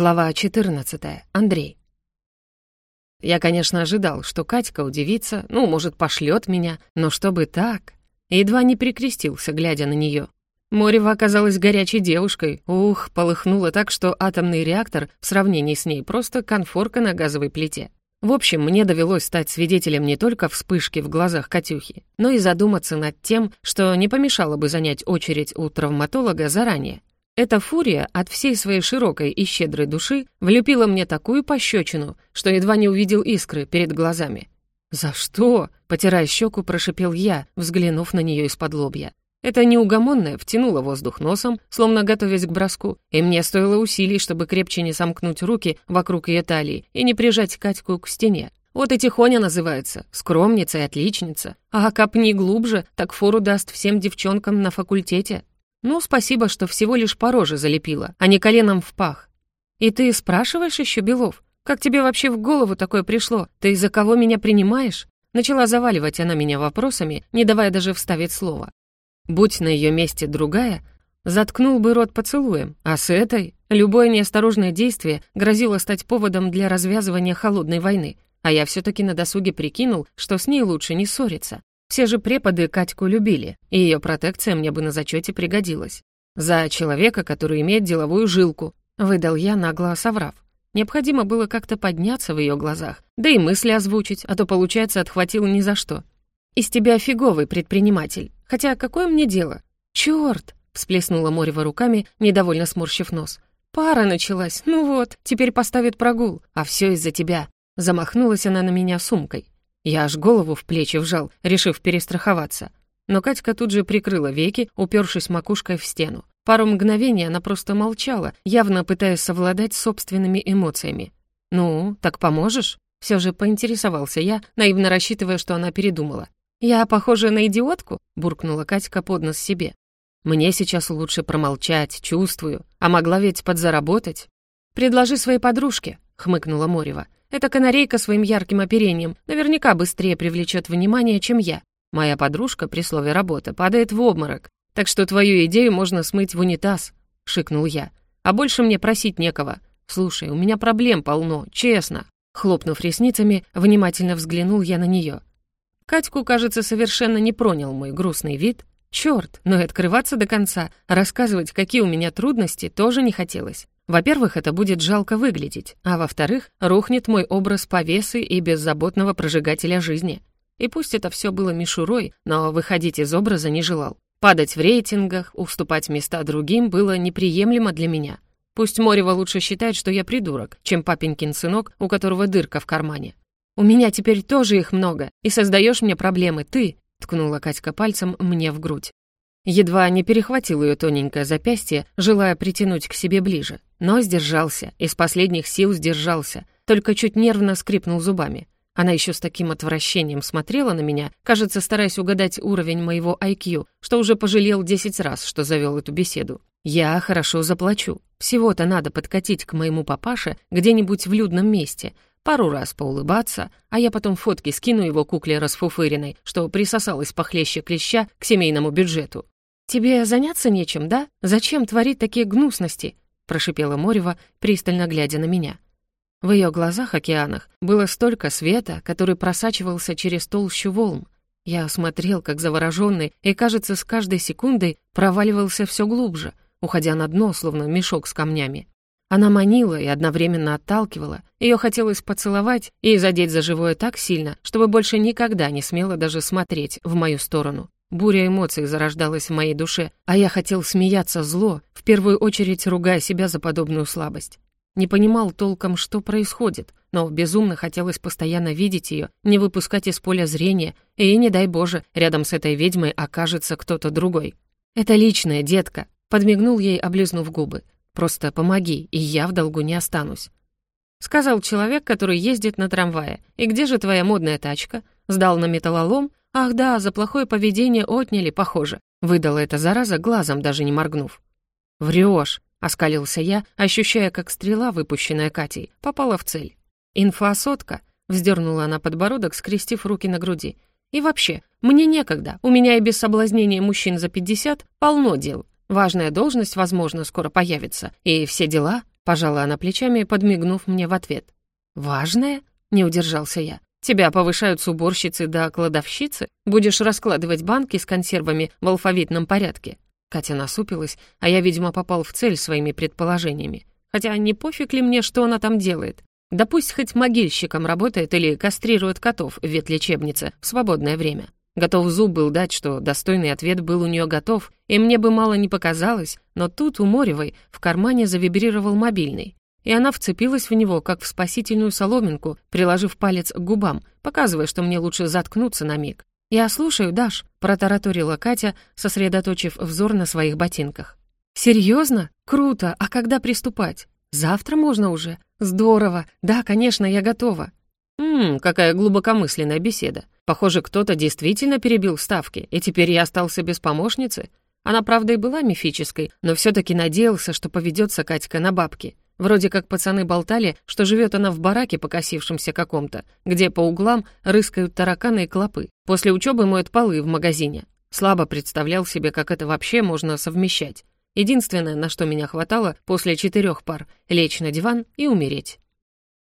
Глава 14. Андрей. Я, конечно, ожидал, что Катька удивится, ну, может, пошлет меня, но чтобы так... Едва не прикрестился, глядя на нее. Морева оказалась горячей девушкой. Ух, полыхнуло так, что атомный реактор в сравнении с ней просто конфорка на газовой плите. В общем, мне довелось стать свидетелем не только вспышки в глазах Катюхи, но и задуматься над тем, что не помешало бы занять очередь у травматолога заранее. Эта фурия от всей своей широкой и щедрой души влюпила мне такую пощечину, что едва не увидел искры перед глазами. «За что?» — потирая щеку, прошипел я, взглянув на нее из-под лобья. Это неугомонное втянуло воздух носом, словно готовясь к броску, и мне стоило усилий, чтобы крепче не сомкнуть руки вокруг ее талии и не прижать Катьку к стене. Вот и тихоня называется, скромница и отличница. А копни глубже, так фору даст всем девчонкам на факультете. Ну, спасибо, что всего лишь по роже залепила, а не коленом в пах. И ты спрашиваешь еще, Белов? Как тебе вообще в голову такое пришло? Ты из-за кого меня принимаешь? Начала заваливать она меня вопросами, не давая даже вставить слово. Будь на ее месте другая, заткнул бы рот поцелуем, а с этой любое неосторожное действие грозило стать поводом для развязывания холодной войны, а я все таки на досуге прикинул, что с ней лучше не ссориться. Все же преподы Катьку любили, и ее протекция мне бы на зачете пригодилась. За человека, который имеет деловую жилку, выдал я, нагло соврав. Необходимо было как-то подняться в ее глазах, да и мысли озвучить, а то, получается, отхватил ни за что. «Из тебя фиговый предприниматель. Хотя какое мне дело?» «Чёрт!» — всплеснула Морева руками, недовольно сморщив нос. «Пара началась. Ну вот, теперь поставят прогул. А все из-за тебя». Замахнулась она на меня сумкой. Я аж голову в плечи вжал, решив перестраховаться. Но Катька тут же прикрыла веки, упершись макушкой в стену. Пару мгновений она просто молчала, явно пытаясь совладать с собственными эмоциями. «Ну, так поможешь?» Все же поинтересовался я, наивно рассчитывая, что она передумала. «Я похожа на идиотку?» — буркнула Катька под нос себе. «Мне сейчас лучше промолчать, чувствую. А могла ведь подзаработать». «Предложи своей подружке», — хмыкнула Морева. Эта канарейка своим ярким оперением наверняка быстрее привлечет внимание, чем я. Моя подружка при слове «работа» падает в обморок, так что твою идею можно смыть в унитаз», — шикнул я. «А больше мне просить некого. Слушай, у меня проблем полно, честно». Хлопнув ресницами, внимательно взглянул я на нее. Катьку, кажется, совершенно не пронял мой грустный вид. Черт, но и открываться до конца, рассказывать, какие у меня трудности, тоже не хотелось. Во-первых, это будет жалко выглядеть, а во-вторых, рухнет мой образ повесы и беззаботного прожигателя жизни. И пусть это все было мишурой, но выходить из образа не желал. Падать в рейтингах, уступать места другим было неприемлемо для меня. Пусть Морева лучше считает, что я придурок, чем папенькин сынок, у которого дырка в кармане. «У меня теперь тоже их много, и создаешь мне проблемы ты», — ткнула Катька пальцем мне в грудь. Едва не перехватил ее тоненькое запястье, желая притянуть к себе ближе. Но сдержался, из последних сил сдержался, только чуть нервно скрипнул зубами. Она еще с таким отвращением смотрела на меня, кажется, стараясь угадать уровень моего IQ, что уже пожалел десять раз, что завел эту беседу. «Я хорошо заплачу. Всего-то надо подкатить к моему папаше где-нибудь в людном месте, пару раз поулыбаться, а я потом фотки скину его кукле расфуфыренной, что присосалась похлеще клеща к семейному бюджету. «Тебе заняться нечем, да? Зачем творить такие гнусности?» Прошипела Морева, пристально глядя на меня. В ее глазах-океанах было столько света, который просачивался через толщу волн. Я смотрел, как завороженный, и, кажется, с каждой секундой проваливался все глубже, уходя на дно, словно мешок с камнями. Она манила и одновременно отталкивала. Ее хотелось поцеловать и задеть за живое так сильно, чтобы больше никогда не смела даже смотреть в мою сторону. Буря эмоций зарождалась в моей душе, а я хотел смеяться зло, в первую очередь ругая себя за подобную слабость. Не понимал толком, что происходит, но безумно хотелось постоянно видеть ее, не выпускать из поля зрения, и, не дай Боже, рядом с этой ведьмой окажется кто-то другой. «Это личное, детка», — подмигнул ей, облизнув губы. «Просто помоги, и я в долгу не останусь». Сказал человек, который ездит на трамвае. «И где же твоя модная тачка?» Сдал на металлолом, «Ах да, за плохое поведение отняли, похоже», — выдала эта зараза, глазом даже не моргнув. «Врёшь», — оскалился я, ощущая, как стрела, выпущенная Катей, попала в цель. «Инфосотка», — вздернула она подбородок, скрестив руки на груди. «И вообще, мне некогда, у меня и без соблазнения мужчин за пятьдесят полно дел. Важная должность, возможно, скоро появится, и все дела». — пожала она плечами, подмигнув мне в ответ. «Важное?» — не удержался я. «Тебя повышают с уборщицы до кладовщицы? Будешь раскладывать банки с консервами в алфавитном порядке?» Катя насупилась, а я, видимо, попал в цель своими предположениями. Хотя не пофиг ли мне, что она там делает. Да пусть хоть могильщиком работает или кастрирует котов в ветлечебнице в свободное время. Готов зуб был дать, что достойный ответ был у нее готов, и мне бы мало не показалось, но тут у Моревой в кармане завибрировал мобильный. И она вцепилась в него, как в спасительную соломинку, приложив палец к губам, показывая, что мне лучше заткнуться на миг. «Я слушаю, Даш», — протараторила Катя, сосредоточив взор на своих ботинках. «Серьезно? Круто! А когда приступать? Завтра можно уже? Здорово! Да, конечно, я готова!» «Ммм, какая глубокомысленная беседа. Похоже, кто-то действительно перебил ставки, и теперь я остался без помощницы. Она, правда, и была мифической, но все таки надеялся, что поведется Катька на бабки. Вроде как пацаны болтали, что живет она в бараке покосившемся каком-то, где по углам рыскают тараканы и клопы. После учебы моют полы в магазине. Слабо представлял себе, как это вообще можно совмещать. Единственное, на что меня хватало после четырех пар — лечь на диван и умереть.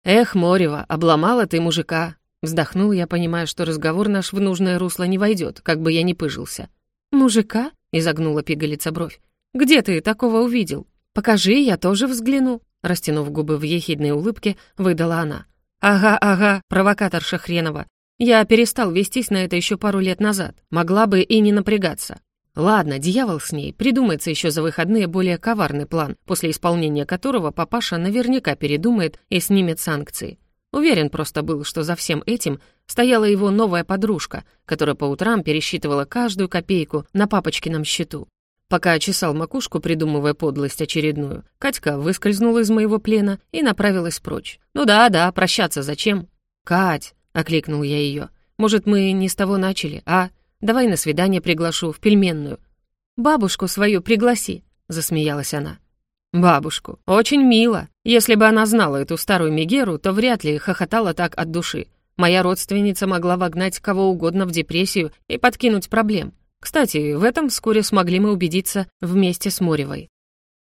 «Эх, Морева, обломала ты мужика!» Вздохнул я, понимая, что разговор наш в нужное русло не войдет, как бы я ни пыжился. «Мужика?» — изогнула пигалица бровь. «Где ты такого увидел? Покажи, я тоже взгляну». Растянув губы в ехидной улыбке, выдала она. «Ага, ага, провокаторша хренова. Я перестал вестись на это еще пару лет назад. Могла бы и не напрягаться. Ладно, дьявол с ней, придумается еще за выходные более коварный план, после исполнения которого папаша наверняка передумает и снимет санкции. Уверен просто был, что за всем этим стояла его новая подружка, которая по утрам пересчитывала каждую копейку на папочкином счету. Пока чесал макушку, придумывая подлость очередную, Катька выскользнула из моего плена и направилась прочь. «Ну да-да, прощаться зачем?» «Кать!» — окликнул я ее. «Может, мы не с того начали, а? Давай на свидание приглашу, в пельменную». «Бабушку свою пригласи», — засмеялась она. «Бабушку. Очень мило. Если бы она знала эту старую Мегеру, то вряд ли хохотала так от души. Моя родственница могла вогнать кого угодно в депрессию и подкинуть проблем. Кстати, в этом вскоре смогли мы убедиться вместе с Моревой.